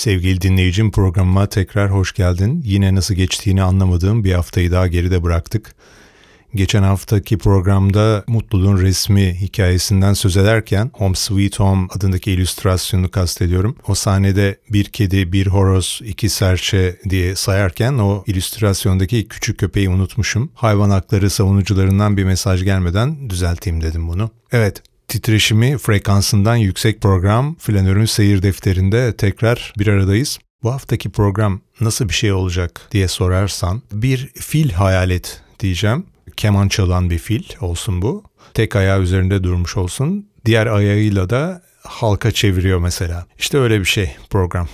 Sevgili dinleyicim programıma tekrar hoş geldin. Yine nasıl geçtiğini anlamadığım bir haftayı daha geride bıraktık. Geçen haftaki programda Mutluluğun Resmi hikayesinden söz ederken Home Sweet Home adındaki illüstrasyonu kastediyorum. O sahnede bir kedi, bir horoz, iki serçe diye sayarken o illüstrasyondaki küçük köpeği unutmuşum. Hayvan hakları savunucularından bir mesaj gelmeden düzelteyim dedim bunu. Evet, titreşimi frekansından yüksek program Flanör'ün seyir defterinde tekrar bir aradayız. Bu haftaki program nasıl bir şey olacak diye sorarsan bir fil hayal et diyeceğim. Keman çalan bir fil olsun bu. Tek ayağı üzerinde durmuş olsun. Diğer ayağıyla da halka çeviriyor mesela. İşte öyle bir şey program.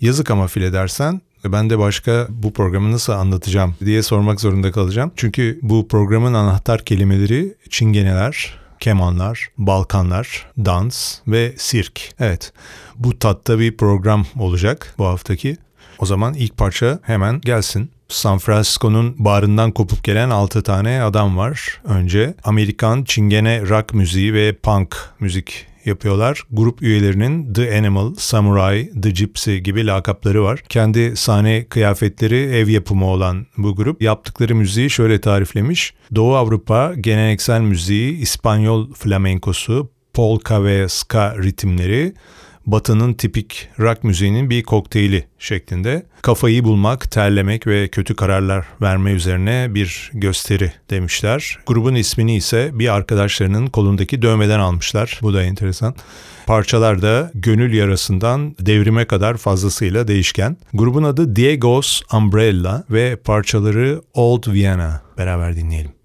Yazık ama fil edersen ben de başka bu programı nasıl anlatacağım diye sormak zorunda kalacağım. Çünkü bu programın anahtar kelimeleri çingeneler, kemanlar, balkanlar, dans ve sirk. Evet bu tatta bir program olacak bu haftaki. O zaman ilk parça hemen gelsin. San Francisco'nun barından kopup gelen 6 tane adam var. Önce Amerikan çingene rock müziği ve punk müzik yapıyorlar. Grup üyelerinin The Animal, Samurai, The Gypsy gibi lakapları var. Kendi sahne kıyafetleri ev yapımı olan bu grup yaptıkları müziği şöyle tariflemiş. Doğu Avrupa geleneksel müziği, İspanyol flamenkosu, polka ve ska ritimleri, Batı'nın tipik rock müziğinin bir kokteyli şeklinde. Kafayı bulmak, terlemek ve kötü kararlar verme üzerine bir gösteri demişler. Grubun ismini ise bir arkadaşlarının kolundaki dövmeden almışlar. Bu da enteresan. Parçalar da gönül yarasından devrime kadar fazlasıyla değişken. Grubun adı Diego's Umbrella ve parçaları Old Vienna. Beraber dinleyelim.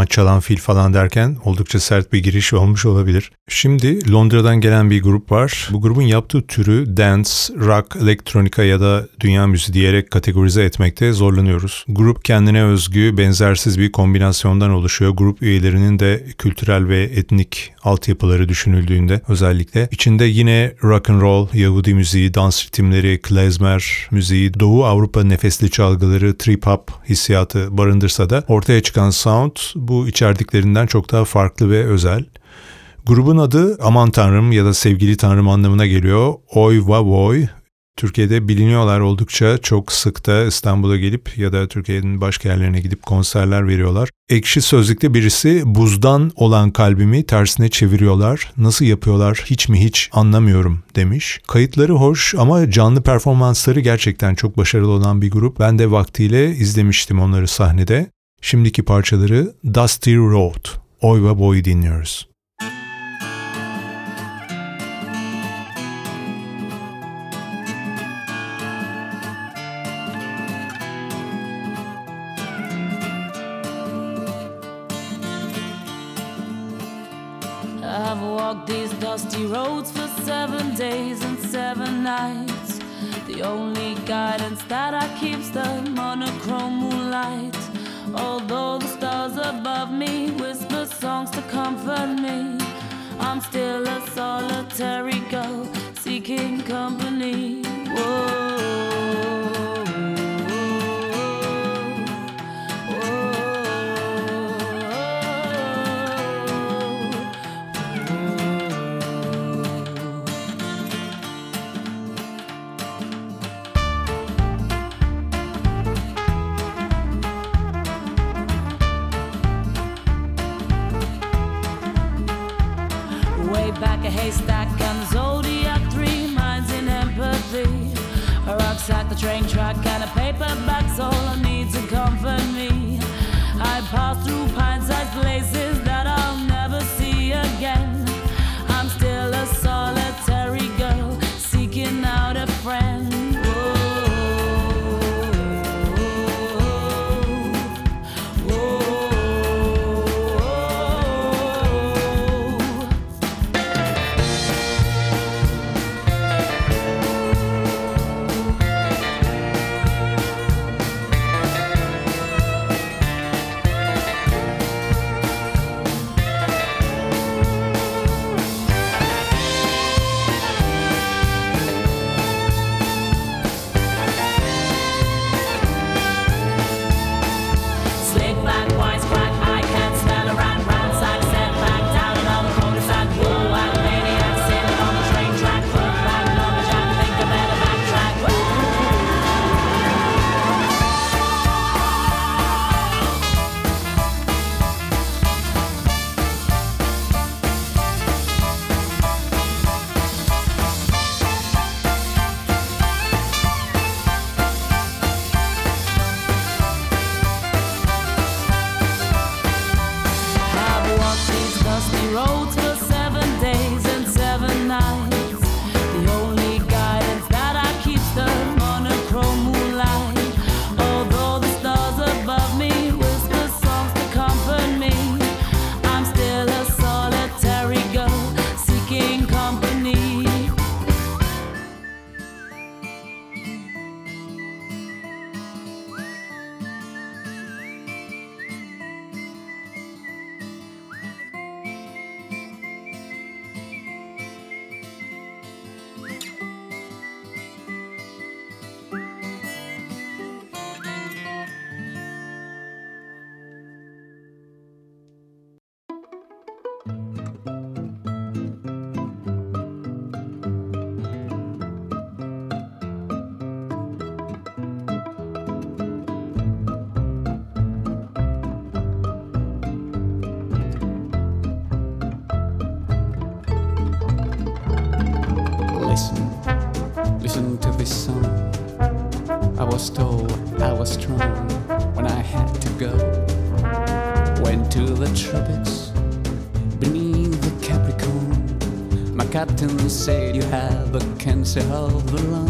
Keman çalan fil falan derken oldukça sert bir giriş olmuş olabilir. Şimdi Londra'dan gelen bir grup var. Bu grubun yaptığı türü dance, rock, elektronika ya da dünya müziği diyerek kategorize etmekte zorlanıyoruz. Grup kendine özgü, benzersiz bir kombinasyondan oluşuyor. Grup üyelerinin de kültürel ve etnik altyapıları düşünüldüğünde özellikle içinde yine rock and roll, Yahudi müziği, dans ritimleri, klezmer müziği, Doğu Avrupa nefesli çalgıları, trip hop hissiyatı barındırsa da ortaya çıkan sound bu içerdiklerinden çok daha farklı ve özel. Grubun adı aman tanrım ya da sevgili tanrım anlamına geliyor. Oy va voy Türkiye'de biliniyorlar oldukça çok sık da İstanbul'a gelip ya da Türkiye'nin başka yerlerine gidip konserler veriyorlar. Ekşi Sözlük'te birisi buzdan olan kalbimi tersine çeviriyorlar. Nasıl yapıyorlar hiç mi hiç anlamıyorum demiş. Kayıtları hoş ama canlı performansları gerçekten çok başarılı olan bir grup. Ben de vaktiyle izlemiştim onları sahnede. Şimdiki parçaları Dusty Road, Oy ve Boy dinliyoruz. Nights. The only guidance that I keep's the monochrome moonlight. Although the stars above me whisper songs to comfort me, I'm still a solitary girl seeking company. Whoa. Haystack and zodiac, three minds in empathy. A rucksack, the train track, and a paperback's all I need cancer of the lungs.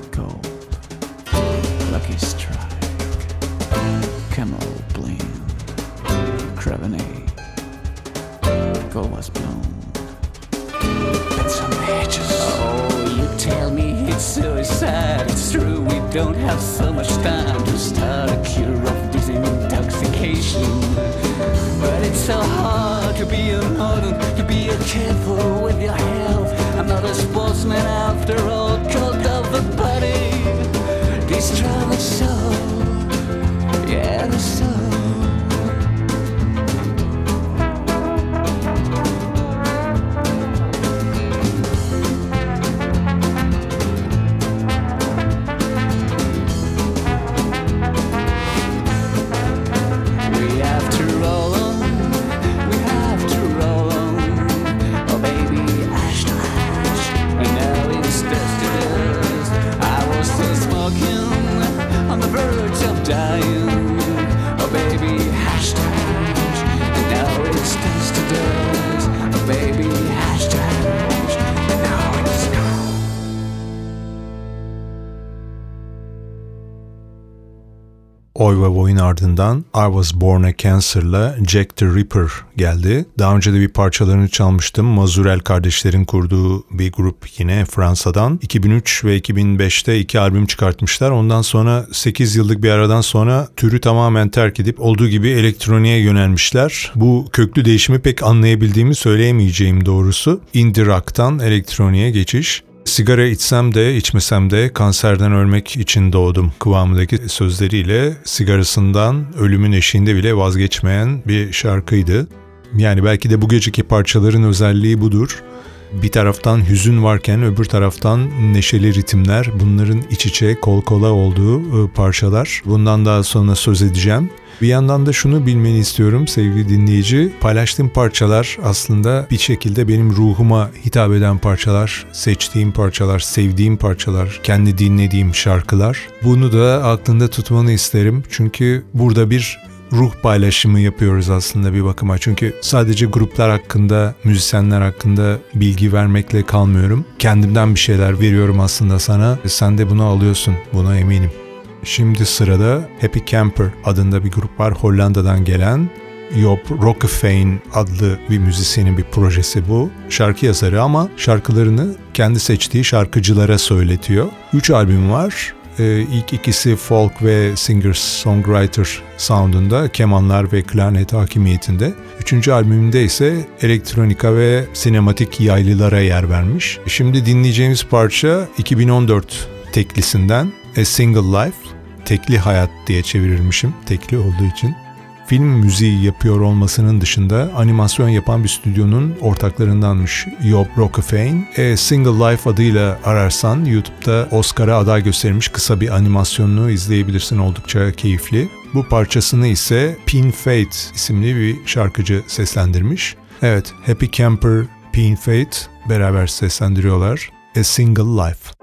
Gold was blown. Oh, you tell me it's suicide. It's true, we don't have so much time to start a cure of this intoxication. But it's so hard to be a modern, to be a careful with your health. I'm not a sportsman after all, cult of the body. Destroy the soul, yeah, the soul. Oy ve Boy'un ardından I Was Born a Cancer'la Jack the Ripper geldi. Daha önce de bir parçalarını çalmıştım. Mazurel kardeşlerin kurduğu bir grup yine Fransa'dan. 2003 ve 2005'te iki albüm çıkartmışlar. Ondan sonra 8 yıllık bir aradan sonra türü tamamen terk edip olduğu gibi elektroniğe yönelmişler. Bu köklü değişimi pek anlayabildiğimi söyleyemeyeceğim doğrusu. Indie rock'tan elektroniğe geçiş. Sigara içsem de içmesem de kanserden ölmek için doğdum kıvamındaki sözleriyle sigarasından ölümün eşiğinde bile vazgeçmeyen bir şarkıydı. Yani belki de bu geceki parçaların özelliği budur. Bir taraftan hüzün varken öbür taraftan neşeli ritimler bunların iç içe kol kola olduğu e, parçalar. Bundan daha sonra söz edeceğim. Bir yandan da şunu bilmeni istiyorum sevgili dinleyici. Paylaştığım parçalar aslında bir şekilde benim ruhuma hitap eden parçalar, seçtiğim parçalar, sevdiğim parçalar, kendi dinlediğim şarkılar. Bunu da aklında tutmanı isterim. Çünkü burada bir ruh paylaşımı yapıyoruz aslında bir bakıma. Çünkü sadece gruplar hakkında, müzisyenler hakkında bilgi vermekle kalmıyorum. Kendimden bir şeyler veriyorum aslında sana. Sen de bunu alıyorsun. Buna eminim. Şimdi sırada Happy Camper adında bir grup var Hollanda'dan gelen. Job Rockefein adlı bir müzisyenin bir projesi bu. Şarkı yazarı ama şarkılarını kendi seçtiği şarkıcılara söyletiyor. Üç albüm var. Ee, ilk ikisi folk ve singer-songwriter soundunda, kemanlar ve klarnet hakimiyetinde. Üçüncü albümünde ise elektronika ve sinematik yaylılara yer vermiş. Şimdi dinleyeceğimiz parça 2014 teklisinden A Single Life, tekli hayat diye çevirirmişim, tekli olduğu için. Film müziği yapıyor olmasının dışında animasyon yapan bir stüdyonun ortaklarındanmış Job Rockefein. A Single Life adıyla ararsan YouTube'da Oscar'a aday gösterilmiş kısa bir animasyonunu izleyebilirsin oldukça keyifli. Bu parçasını ise Pin Fate isimli bir şarkıcı seslendirmiş. Evet, Happy Camper, Pin Fate beraber seslendiriyorlar. A Single Life.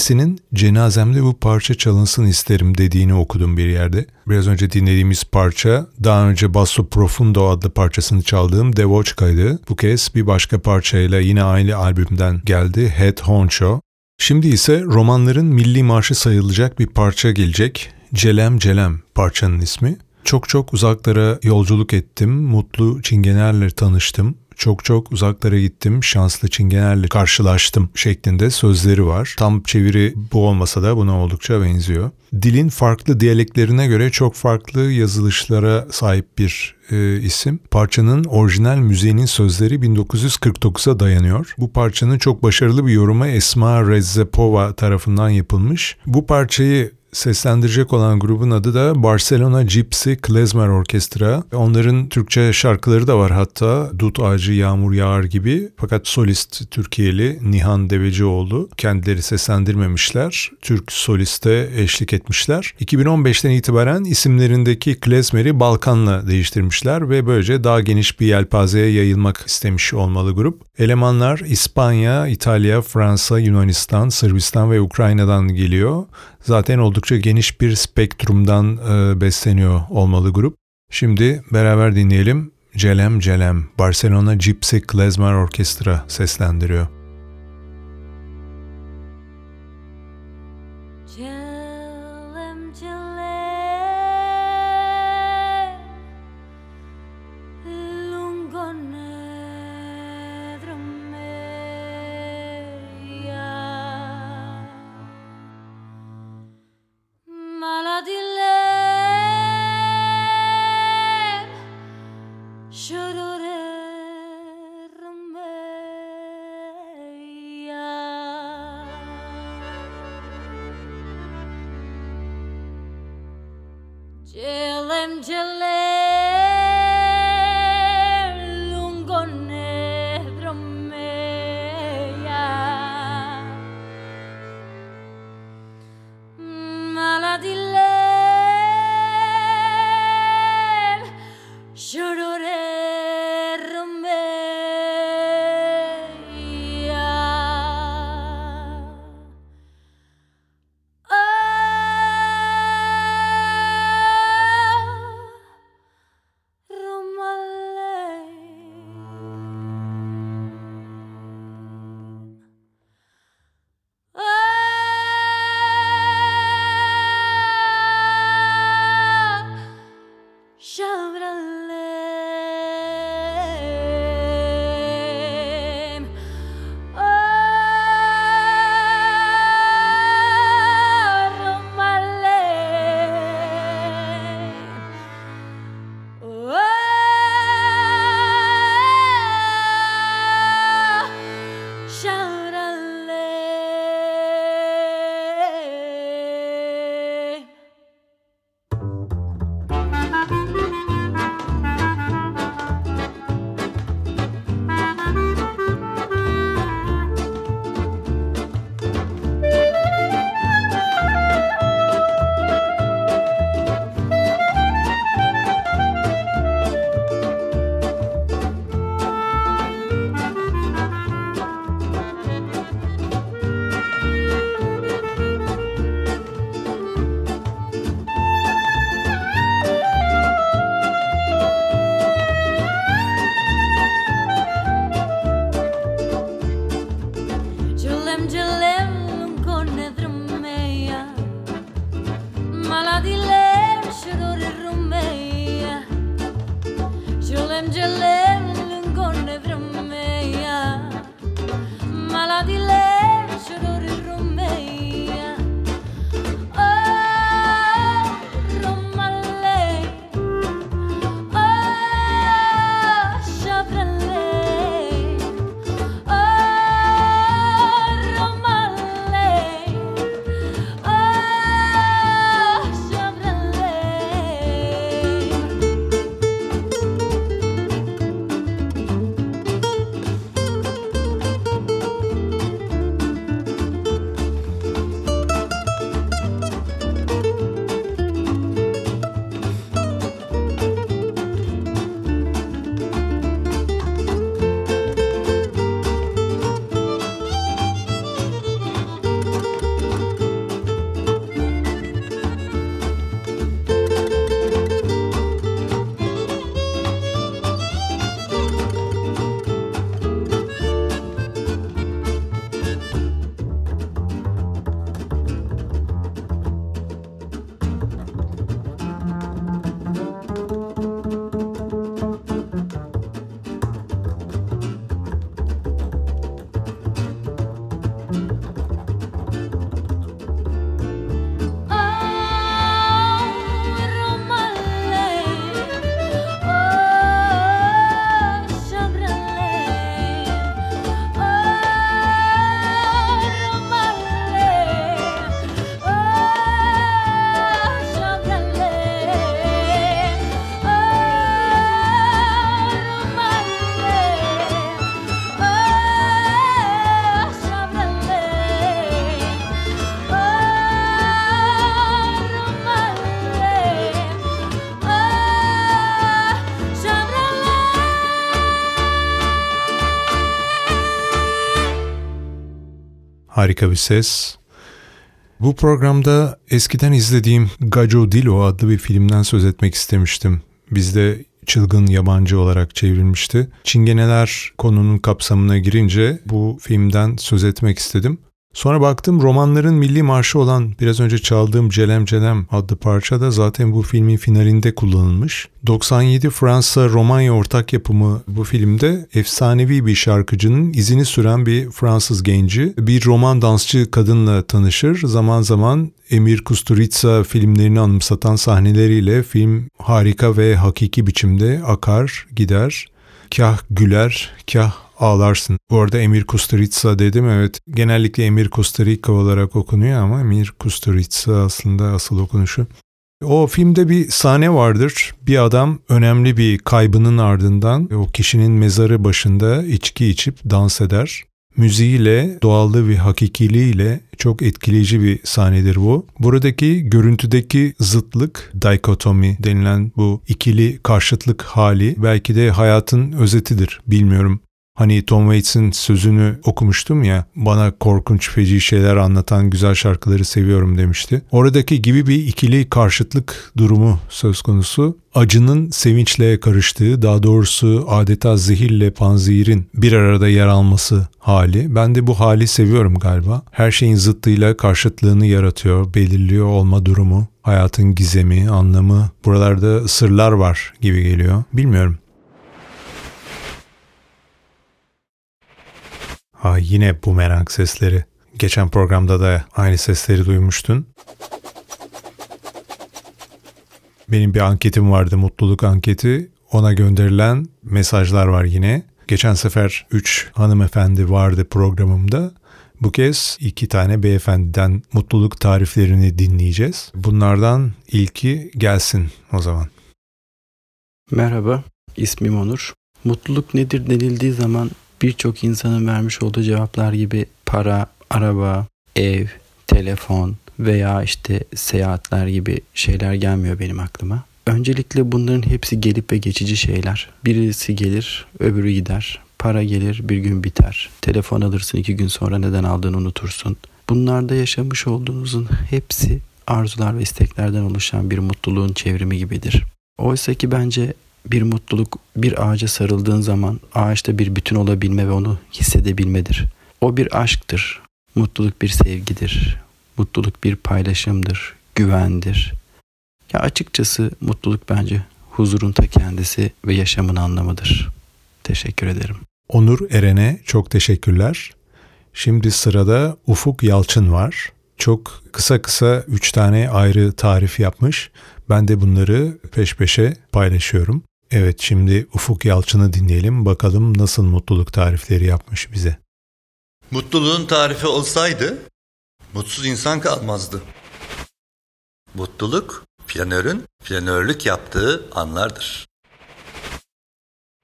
Birisinin cenazemde bu parça çalınsın isterim dediğini okudum bir yerde. Biraz önce dinlediğimiz parça daha önce Basso Profundo adlı parçasını çaldığım Devochka'ydı. Bu kez bir başka parçayla yine aynı albümden geldi Head Honcho. Şimdi ise romanların milli marşı sayılacak bir parça gelecek. Celem Celem parçanın ismi. Çok çok uzaklara yolculuk ettim, mutlu çingenerle tanıştım çok çok uzaklara gittim, şanslı çingenerle karşılaştım şeklinde sözleri var. Tam çeviri bu olmasa da buna oldukça benziyor. Dilin farklı diyaleklerine göre çok farklı yazılışlara sahip bir e, isim. Parçanın orijinal müziğinin sözleri 1949'a dayanıyor. Bu parçanın çok başarılı bir yorumu Esma Rezzepova tarafından yapılmış. Bu parçayı seslendirecek olan grubun adı da Barcelona Gypsy Klezmer Orkestra. Onların Türkçe şarkıları da var hatta Dut Ağacı Yağmur Yağar gibi. Fakat solist Türkiye'li Nihan Devecioğlu kendileri seslendirmemişler. Türk soliste eşlik etmişler. 2015'ten itibaren isimlerindeki klezmeri Balkan'la değiştirmişler ve böylece daha geniş bir yelpazeye yayılmak istemiş olmalı grup. Elemanlar İspanya, İtalya, Fransa, Yunanistan, Sırbistan ve Ukrayna'dan geliyor. Zaten oldukça geniş bir spektrumdan e, besleniyor olmalı grup. Şimdi beraber dinleyelim. Celem Celem, Barcelona Gypsy Klezmer Orkestra seslendiriyor. di là. I'm Harika bir ses. Bu programda eskiden izlediğim Gajo Dilo adlı bir filmden söz etmek istemiştim. Bizde çılgın yabancı olarak çevrilmişti. Çingeneler konunun kapsamına girince bu filmden söz etmek istedim. Sonra baktım romanların milli marşı olan biraz önce çaldığım Celem Celem adlı parça da zaten bu filmin finalinde kullanılmış. 97 Fransa-Romanya ortak yapımı bu filmde efsanevi bir şarkıcının izini süren bir Fransız genci bir roman dansçı kadınla tanışır. Zaman zaman Emir Kusturica filmlerini anımsatan sahneleriyle film harika ve hakiki biçimde akar gider. Kah güler, kah ağlarsın. Bu arada Emir Kusturica dedim evet. Genellikle Emir Kusturica olarak okunuyor ama Emir Kusturica aslında asıl okunuşu. O filmde bir sahne vardır. Bir adam önemli bir kaybının ardından o kişinin mezarı başında içki içip dans eder. Müziğiyle, doğallığı ve hakikiliğiyle çok etkileyici bir sahnedir bu. Buradaki görüntüdeki zıtlık, dikotomi denilen bu ikili karşıtlık hali belki de hayatın özetidir. Bilmiyorum. Hani Tom Waits'in sözünü okumuştum ya, bana korkunç feci şeyler anlatan güzel şarkıları seviyorum demişti. Oradaki gibi bir ikili karşıtlık durumu söz konusu. Acının sevinçle karıştığı, daha doğrusu adeta zehirle panzihirin bir arada yer alması hali. Ben de bu hali seviyorum galiba. Her şeyin zıttıyla karşıtlığını yaratıyor, belirliyor olma durumu. Hayatın gizemi, anlamı, buralarda sırlar var gibi geliyor. Bilmiyorum. Ha yine bumerang sesleri. Geçen programda da aynı sesleri duymuştun. Benim bir anketim vardı, mutluluk anketi. Ona gönderilen mesajlar var yine. Geçen sefer 3 hanımefendi vardı programımda. Bu kez iki tane beyefendiden mutluluk tariflerini dinleyeceğiz. Bunlardan ilki gelsin o zaman. Merhaba, ismim Onur. Mutluluk nedir denildiği zaman birçok insanın vermiş olduğu cevaplar gibi para, araba, ev, telefon veya işte seyahatler gibi şeyler gelmiyor benim aklıma. Öncelikle bunların hepsi gelip ve geçici şeyler. Birisi gelir, öbürü gider. Para gelir, bir gün biter. Telefon alırsın, iki gün sonra neden aldığını unutursun. Bunlarda yaşamış olduğunuzun hepsi arzular ve isteklerden oluşan bir mutluluğun çevrimi gibidir. Oysa ki bence bir mutluluk bir ağaca sarıldığın zaman ağaçta bir bütün olabilme ve onu hissedebilmedir. O bir aşktır. Mutluluk bir sevgidir. Mutluluk bir paylaşımdır, güvendir. Ya açıkçası mutluluk bence huzurun ta kendisi ve yaşamın anlamıdır. Teşekkür ederim. Onur Eren'e çok teşekkürler. Şimdi sırada Ufuk Yalçın var. Çok kısa kısa üç tane ayrı tarif yapmış. Ben de bunları peş peşe paylaşıyorum. Evet şimdi Ufuk Yalçın'ı dinleyelim bakalım nasıl mutluluk tarifleri yapmış bize. Mutluluğun tarifi olsaydı mutsuz insan kalmazdı. Mutluluk flanörün flanörlük yaptığı anlardır.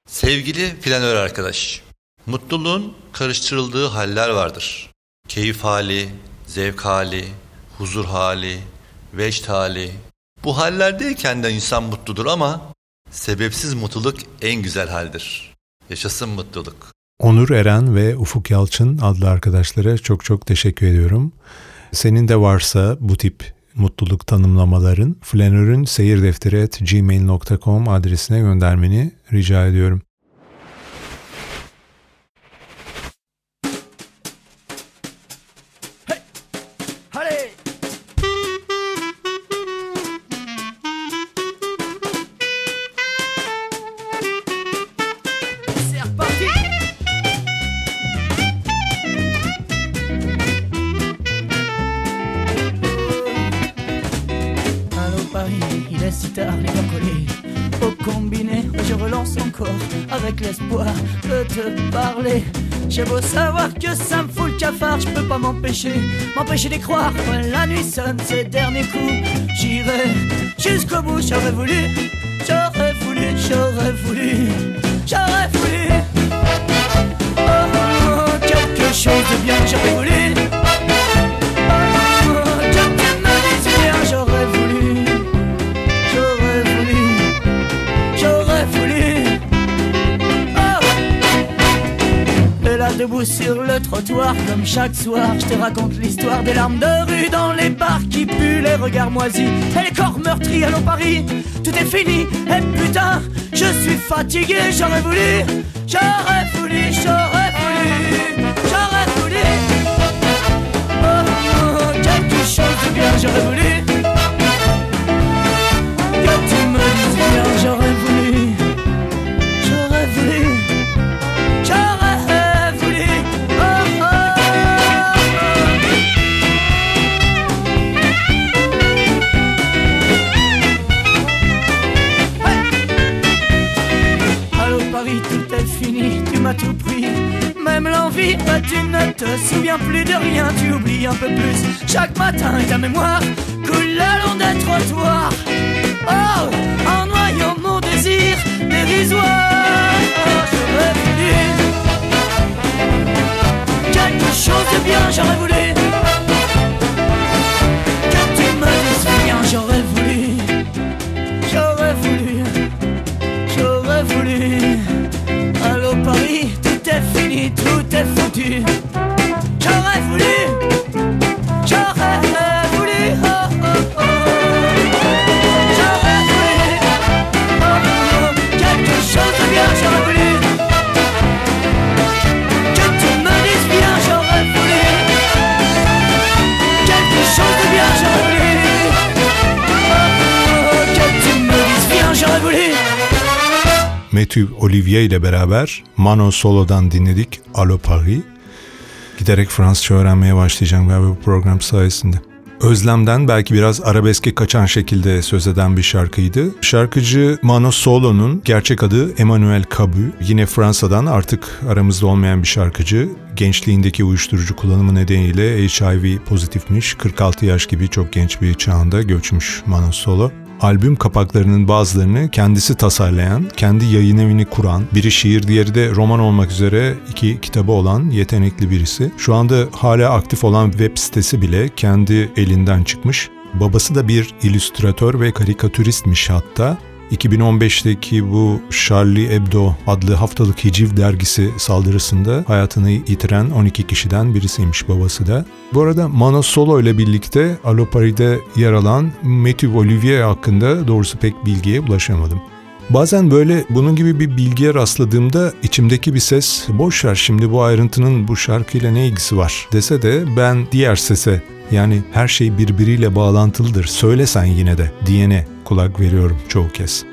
Sevgili flanör arkadaş, mutluluğun karıştırıldığı haller vardır. Keyif hali, zevk hali, huzur hali, veşt hali. Bu hallerdeyken de insan mutludur ama sebepsiz mutluluk en güzel haldir. Yaşasın mutluluk. Onur Eren ve Ufuk Yalçın adlı arkadaşlara çok çok teşekkür ediyorum. Senin de varsa bu tip mutluluk tanımlamaların flanörün seyir defteri at gmail.com adresine göndermeni rica ediyorum. M'empêcher, m'empêcher d'y croire. Quand la nuit sonne ces derniers coups, j'irai jusqu'au bout. J'aurais voulu, j'aurais voulu, j'aurais voulu, j'aurais voulu. Oh, oh, quelque chose de bien, j'aurais voulu. Debout sur le trottoir comme chaque soir. Je te raconte l'histoire des larmes de rue dans les bars qui puent les regards moisis et les corps meurtris. Allons Paris, tout est fini. Et putain, je suis fatigué. J'aurais voulu, j'aurais voulu, j'aurais voulu, j'aurais chaque matin ta mémoire Coule le long des trottoirs Matthew Olivier ile beraber Mano Solo'dan dinledik Allo Paris. Giderek Fransızca öğrenmeye başlayacağım galiba bu program sayesinde. Özlemden belki biraz arabeske kaçan şekilde söz eden bir şarkıydı. Şarkıcı Mano Solo'nun gerçek adı Emmanuel Cabu. Yine Fransa'dan artık aramızda olmayan bir şarkıcı. Gençliğindeki uyuşturucu kullanımı nedeniyle HIV pozitifmiş. 46 yaş gibi çok genç bir çağında göçmüş Mano Solo albüm kapaklarının bazılarını kendisi tasarlayan, kendi yayın evini kuran, biri şiir diğeri de roman olmak üzere iki kitabı olan yetenekli birisi. Şu anda hala aktif olan web sitesi bile kendi elinden çıkmış. Babası da bir illüstratör ve karikatüristmiş hatta. 2015'teki bu Charlie Hebdo adlı haftalık hiciv dergisi saldırısında hayatını yitiren 12 kişiden birisiymiş babası da. Bu arada Mano Solo ile birlikte Allo Paris'de yer alan Matthew Olivier hakkında doğrusu pek bilgiye ulaşamadım. Bazen böyle bunun gibi bir bilgiye rastladığımda içimdeki bir ses boş ver şimdi bu ayrıntının bu şarkıyla ne ilgisi var dese de ben diğer sese yani her şey birbiriyle bağlantılıdır söylesen yine de diyene kulak veriyorum çoğu kez.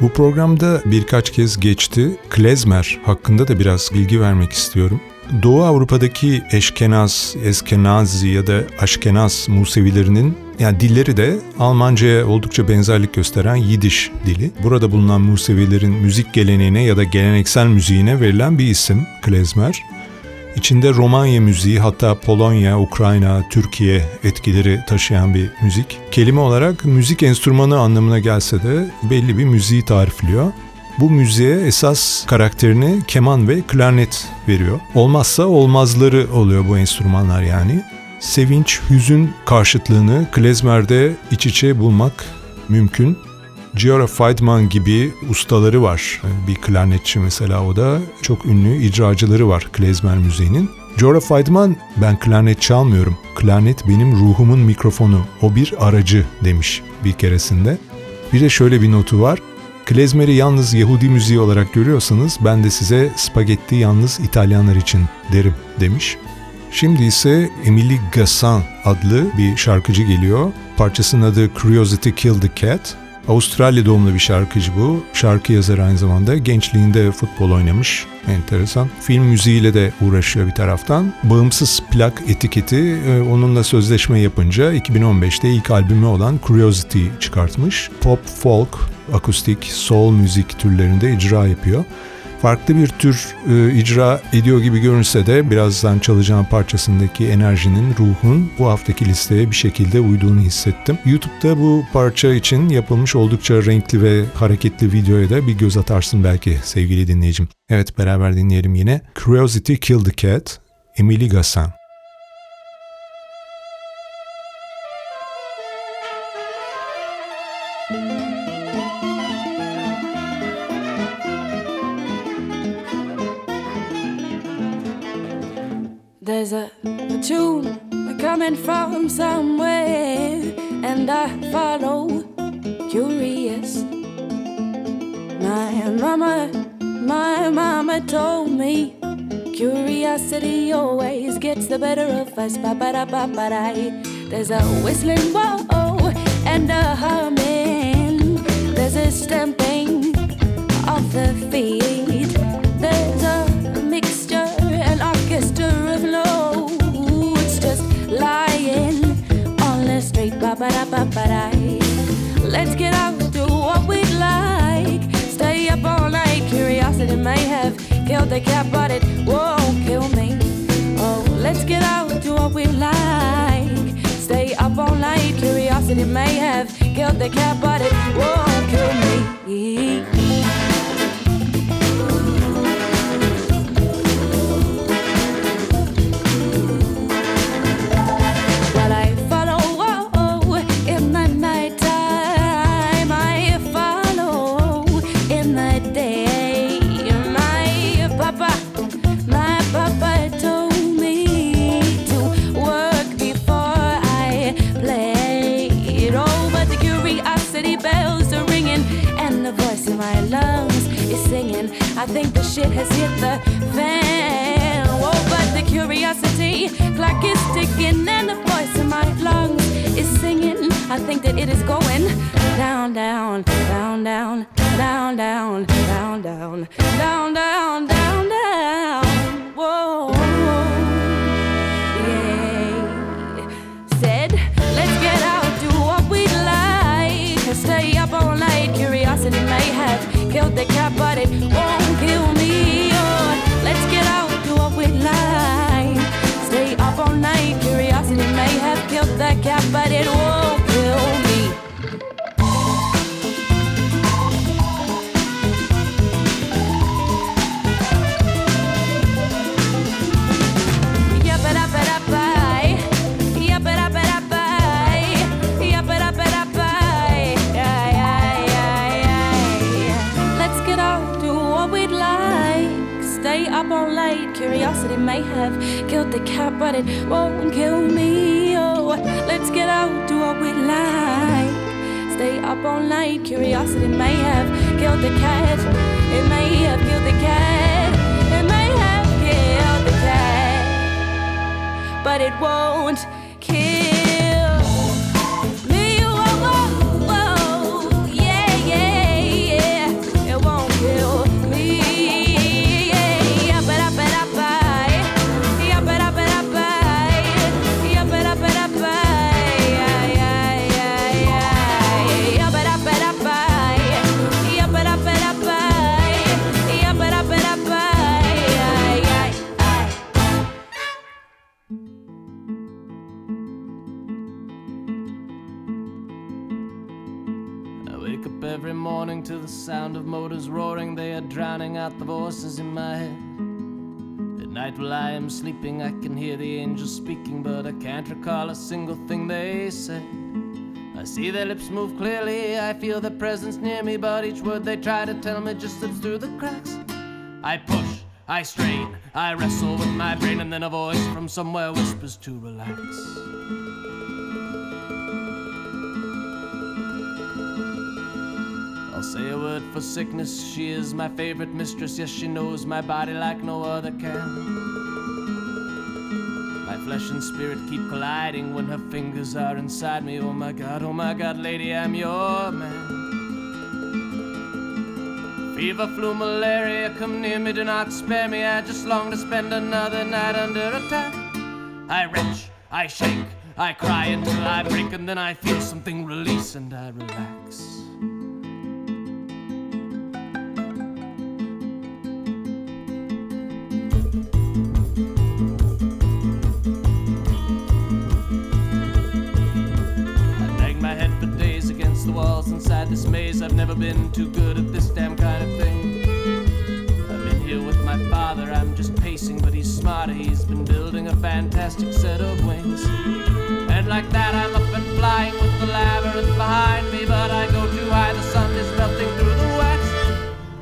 Bu programda birkaç kez geçti. Klezmer hakkında da biraz bilgi vermek istiyorum. Doğu Avrupa'daki Eşkenaz, Eskenazi ya da Aşkenaz Musevilerinin yani dilleri de Almanca'ya oldukça benzerlik gösteren Yidiş dili. Burada bulunan Musevilerin müzik geleneğine ya da geleneksel müziğine verilen bir isim Klezmer. İçinde Romanya müziği hatta Polonya, Ukrayna, Türkiye etkileri taşıyan bir müzik. Kelime olarak müzik enstrümanı anlamına gelse de belli bir müziği tarifliyor. Bu müziğe esas karakterini keman ve klarnet veriyor. Olmazsa olmazları oluyor bu enstrümanlar yani. Sevinç, hüzün karşıtlığını klezmerde iç içe bulmak mümkün. Giora Feidman gibi ustaları var. Bir klarnetçi mesela o da çok ünlü icracıları var klezmer müziğinin. Giora Feidman ben klarnet çalmıyorum. Klarnet benim ruhumun mikrofonu. O bir aracı demiş bir keresinde. Bir de şöyle bir notu var. Klezmer'i yalnız Yahudi müziği olarak görüyorsanız ben de size spagetti yalnız İtalyanlar için derim demiş. Şimdi ise Emily Gassan adlı bir şarkıcı geliyor. Parçasının adı Curiosity Killed the Cat. Avustralya doğumlu bir şarkıcı bu. Şarkı yazarı aynı zamanda. Gençliğinde futbol oynamış. Enteresan. Film müziğiyle de uğraşıyor bir taraftan. Bağımsız plak etiketi e, onunla sözleşme yapınca 2015'te ilk albümü olan Curiosity çıkartmış. Pop, folk, akustik, soul müzik türlerinde icra yapıyor farklı bir tür e, icra ediyor gibi görünse de birazdan çalacağım parçasındaki enerjinin, ruhun bu haftaki listeye bir şekilde uyduğunu hissettim. YouTube'da bu parça için yapılmış oldukça renkli ve hareketli videoya da bir göz atarsın belki sevgili dinleyicim. Evet beraber dinleyelim yine. Curiosity Killed the Cat, Emily Gassan. Somewhere, and I follow, curious. My mama, my mama told me curiosity always gets the better of us. There's a whistling whoa and a humming. There's a stamping of the feet. There's a Let's get out, do what we'd like. Stay up all night. Curiosity may have killed the cat, but it won't kill me. Oh, let's get out, do what we like. Stay up all night. Curiosity may have killed the cat, but it won't shit has hit the fan. Oh, but the curiosity clock is ticking, and the voice in my lungs is singing. I think that it is going down, down, down, down, down, down, down, down, down, down, down, down. Whoa. Stay up all night. Curiosity may have killed the cat, but it won't kill me. Let's get out, do what we like. Stay up all night. Curiosity may have killed the cat, but it won't kill me. May have killed the cat, but it won't kill me. Oh, let's get out, do what we'd like. Stay up all night. Curiosity may have killed the drowning out the voices in my head. At night while I am sleeping, I can hear the angels speaking, but I can't recall a single thing they said. I see their lips move clearly, I feel their presence near me, but each word they try to tell me just slips through the cracks. I push, I strain, I wrestle with my brain, and then a voice from somewhere whispers to relax. I'll say a word for sickness. She is my favorite mistress. Yes, she knows my body like no other can. My flesh and spirit keep colliding when her fingers are inside me. Oh my god, oh my god, lady, I'm your man. Fever, flu, malaria, come near me, do not spare me. I just long to spend another night under attack. I wrench, I shake, I cry until I break, and then I feel something release and I relax. I've never been too good at this damn kind of thing. I'm in here with my father, I'm just pacing, but he's smarter. He's been building a fantastic set of wings. And like that, I'm up and flying with the labyrinth behind me. But I go too high, the sun is melting through the wax.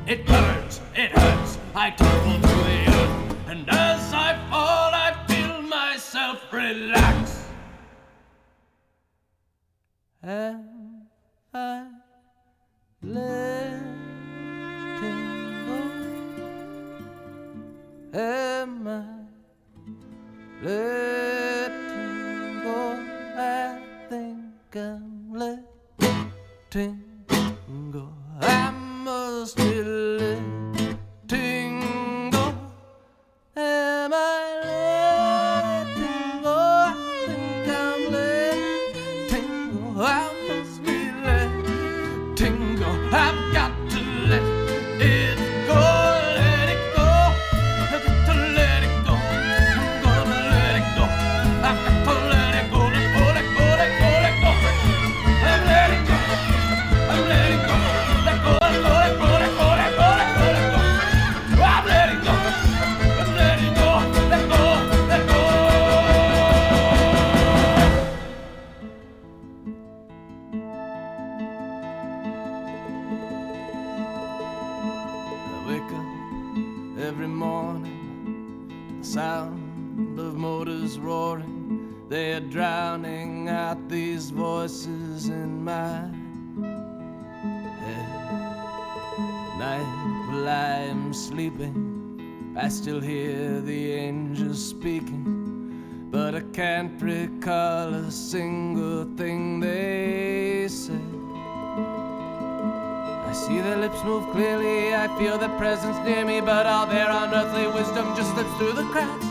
It burns, my head. Eh, night while I am sleeping, I still hear the angels speaking, but I can't recall a single thing they said. I see their lips move clearly, I feel their presence near me, but all their unearthly wisdom just slips through the cracks.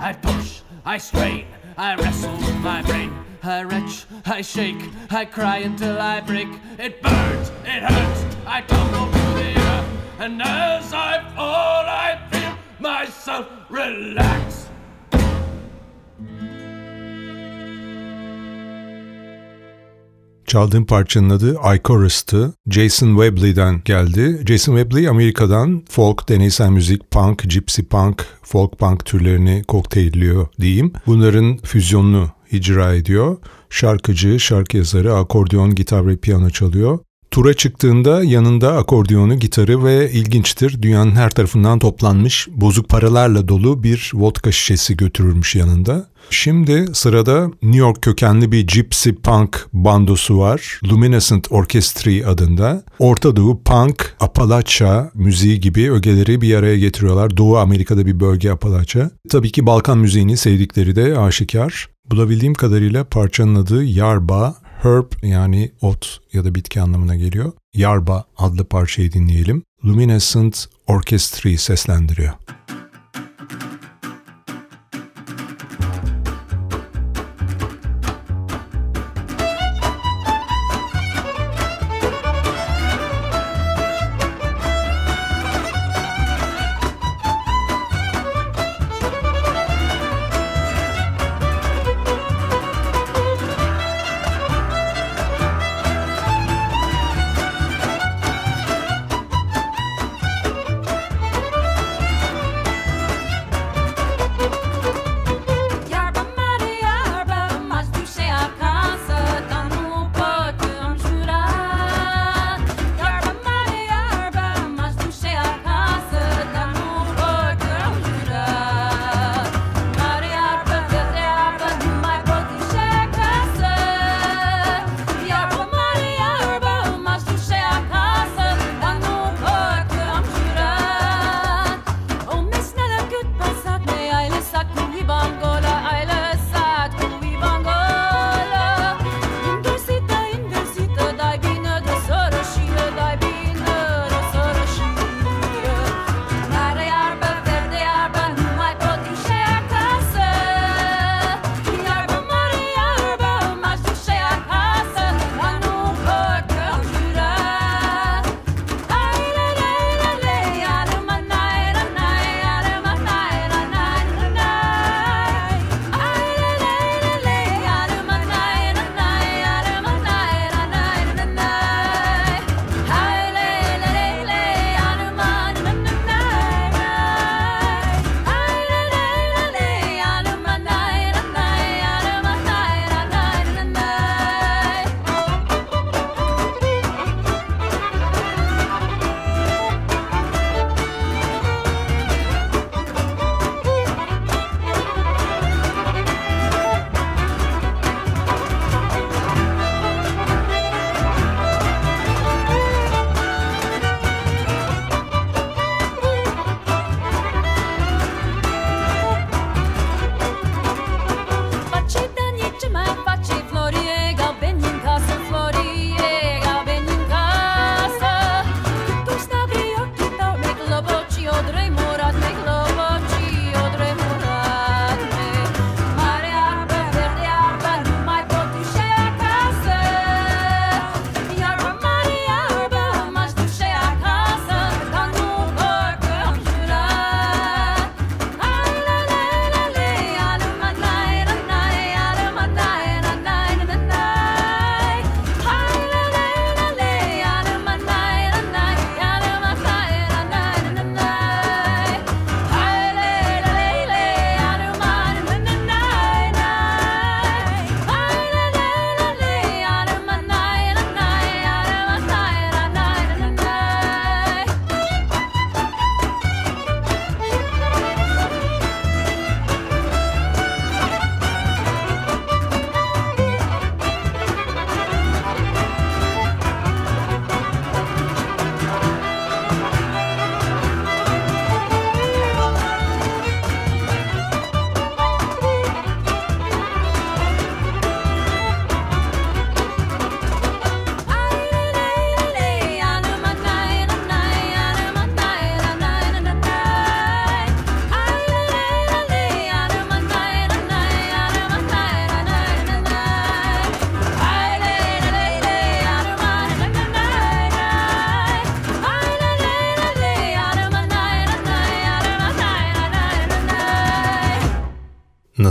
I push, I strain, I wrestle with my brain. I retch, I shake, I cry until I break. It burns, it hurts, I tumble through the air. And as I fall, I feel myself relax. Çaldığım parçanın adı Icarus'tı. Jason Webley'den geldi. Jason Webley Amerika'dan folk, deneysel müzik, punk, gypsy punk, folk punk türlerini kokteylliyor diyeyim. Bunların füzyonunu icra ediyor. Şarkıcı, şarkı yazarı, akordeon, gitar ve piyano çalıyor. Tura çıktığında yanında akordiyonu, gitarı ve ilginçtir dünyanın her tarafından toplanmış bozuk paralarla dolu bir vodka şişesi götürürmüş yanında. Şimdi sırada New York kökenli bir gypsy punk bandosu var. Luminescent Orchestra adında. Orta Doğu punk, Appalachia müziği gibi ögeleri bir araya getiriyorlar. Doğu Amerika'da bir bölge Appalachia. Tabii ki Balkan müziğini sevdikleri de aşikar. Bulabildiğim kadarıyla parçanın adı Yarba, herb yani ot ya da bitki anlamına geliyor. Yarba adlı parçayı dinleyelim. Luminescent Orchestra seslendiriyor.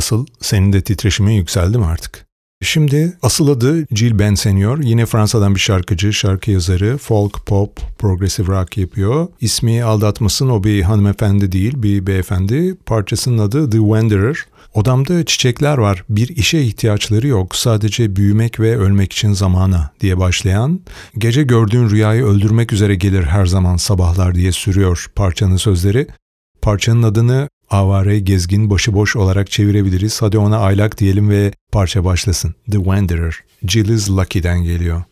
Nasıl? Senin de titreşimin yükseldi mi artık? Şimdi asıl adı Jill Ben Senior. Yine Fransa'dan bir şarkıcı, şarkı yazarı, folk, pop, progressive rock yapıyor. İsmi aldatmasın o bir hanımefendi değil, bir beyefendi. Parçasının adı The Wanderer. Odamda çiçekler var, bir işe ihtiyaçları yok, sadece büyümek ve ölmek için zamana diye başlayan, gece gördüğün rüyayı öldürmek üzere gelir her zaman sabahlar diye sürüyor parçanın sözleri. Parçanın adını avare, gezgin, başıboş olarak çevirebiliriz. Hadi ona aylak diyelim ve parça başlasın. The Wanderer, Jill is Lucky'den geliyor.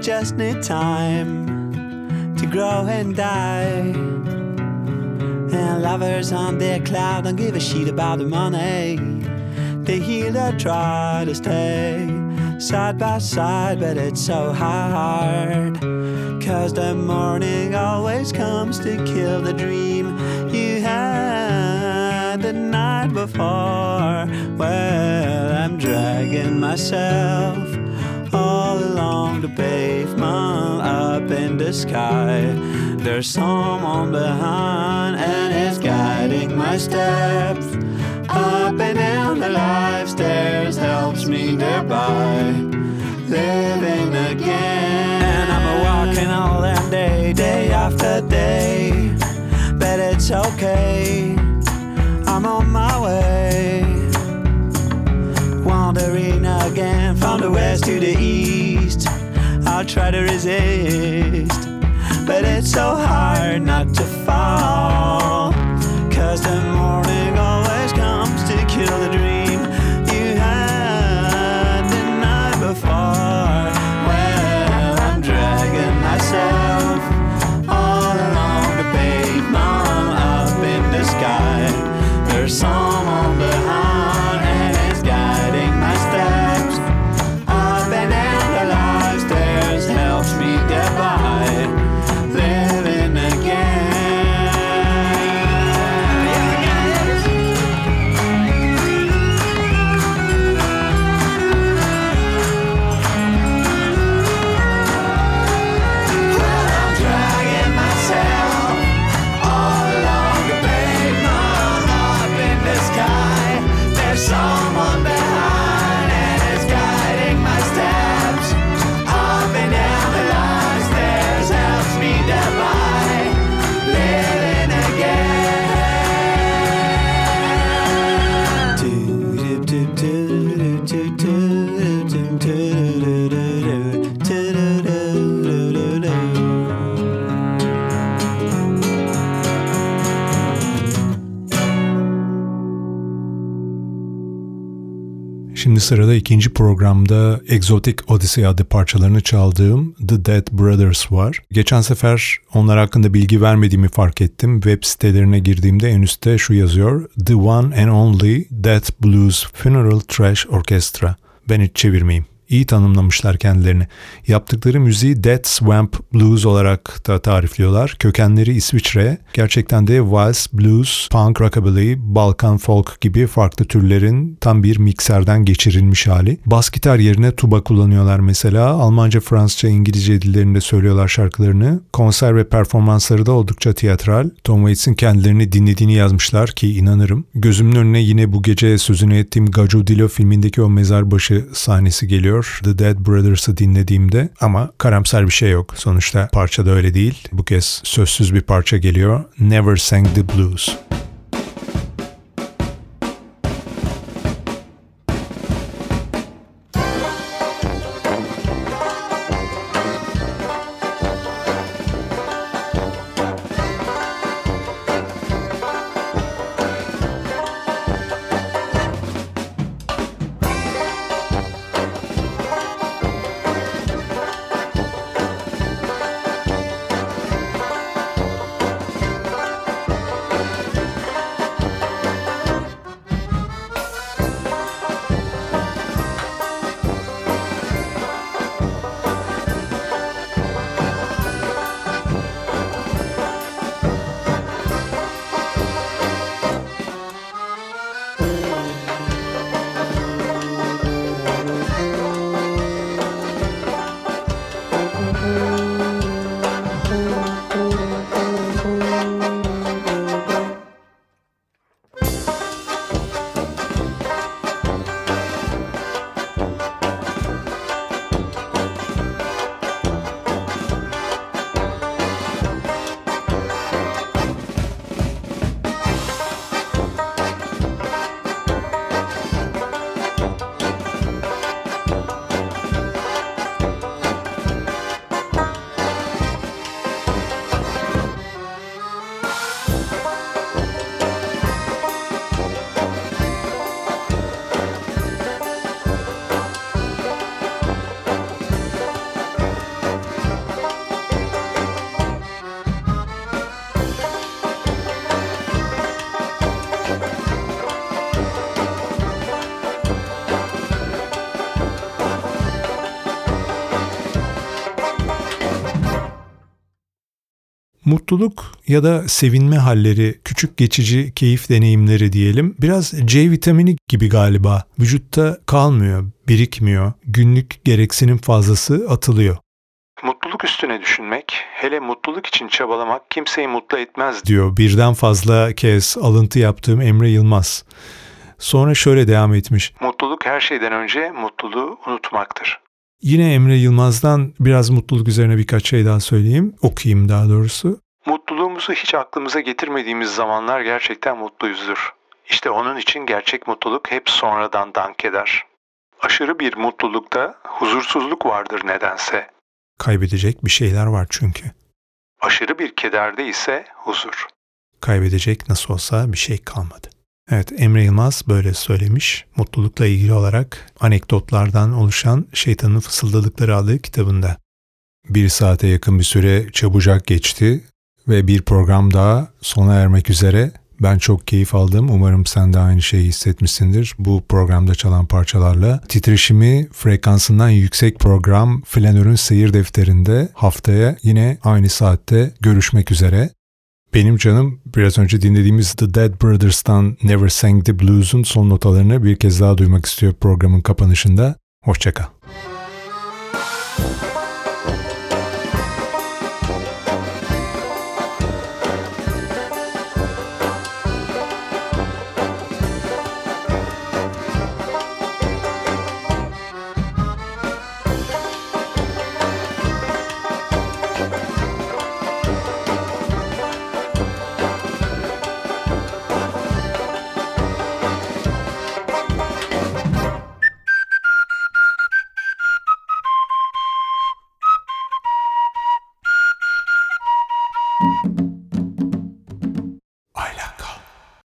Just need time to grow and die. And lovers on their cloud don't give a shit about the money. They heal or try to stay side by side, but it's so hard. Cause the morning always comes to kill the dream you had the night before. Well, I'm dragging myself all along the pavement up in the sky. There's someone behind and it's guiding my steps. Up and down the life stairs helps me thereby living again. And I'm a walking all that day, day after day. But it's okay, I'm on my way. The west to the east. I'll try to resist, but it's so hard not to fall. Cause the sırada ikinci programda Exotic Odyssey adlı parçalarını çaldığım The Dead Brothers var. Geçen sefer onlar hakkında bilgi vermediğimi fark ettim. Web sitelerine girdiğimde en üstte şu yazıyor. The One and Only Death Blues Funeral Trash Orchestra. Ben hiç çevirmeyeyim. İyi tanımlamışlar kendilerini. Yaptıkları müziği Dead Swamp Blues olarak da tarifliyorlar. Kökenleri İsviçre. Gerçekten de Vals, Blues, Punk, Rockabilly, Balkan Folk gibi farklı türlerin tam bir mikserden geçirilmiş hali. Bas gitar yerine tuba kullanıyorlar mesela. Almanca, Fransızca, İngilizce dillerinde söylüyorlar şarkılarını. Konser ve performansları da oldukça tiyatral. Tom Waits'in kendilerini dinlediğini yazmışlar ki inanırım. Gözümün önüne yine bu gece sözünü ettiğim Gajo Dilo filmindeki o mezar başı sahnesi geliyor. Geliyor The Dead Brothers'ı dinlediğimde ama karamsar bir şey yok. Sonuçta parça da öyle değil. Bu kez sözsüz bir parça geliyor. Never Sang the Blues. Mutluluk ya da sevinme halleri, küçük geçici keyif deneyimleri diyelim. Biraz C vitamini gibi galiba. Vücutta kalmıyor, birikmiyor. Günlük gereksinim fazlası atılıyor. Mutluluk üstüne düşünmek, hele mutluluk için çabalamak kimseyi mutlu etmez diyor birden fazla kez alıntı yaptığım Emre Yılmaz. Sonra şöyle devam etmiş. Mutluluk her şeyden önce mutluluğu unutmaktır. Yine Emre Yılmaz'dan biraz mutluluk üzerine birkaç şey daha söyleyeyim. Okuyayım daha doğrusu. Mutluluğumuzu hiç aklımıza getirmediğimiz zamanlar gerçekten mutluyuzdur. İşte onun için gerçek mutluluk hep sonradan dank eder. Aşırı bir mutlulukta huzursuzluk vardır nedense. Kaybedecek bir şeyler var çünkü. Aşırı bir kederde ise huzur. Kaybedecek nasıl olsa bir şey kalmadı. Evet Emre Yılmaz böyle söylemiş. Mutlulukla ilgili olarak anekdotlardan oluşan Şeytanın Fısıldadıkları adlı kitabında. Bir saate yakın bir süre çabucak geçti ve bir program daha sona ermek üzere. Ben çok keyif aldım. Umarım sen de aynı şeyi hissetmişsindir. Bu programda çalan parçalarla titreşimi frekansından yüksek program Flanör'ün seyir defterinde haftaya yine aynı saatte görüşmek üzere. Benim canım biraz önce dinlediğimiz The Dead Brothers'tan Never Sang the Blues'un son notalarını bir kez daha duymak istiyor programın kapanışında. Hoşçakal.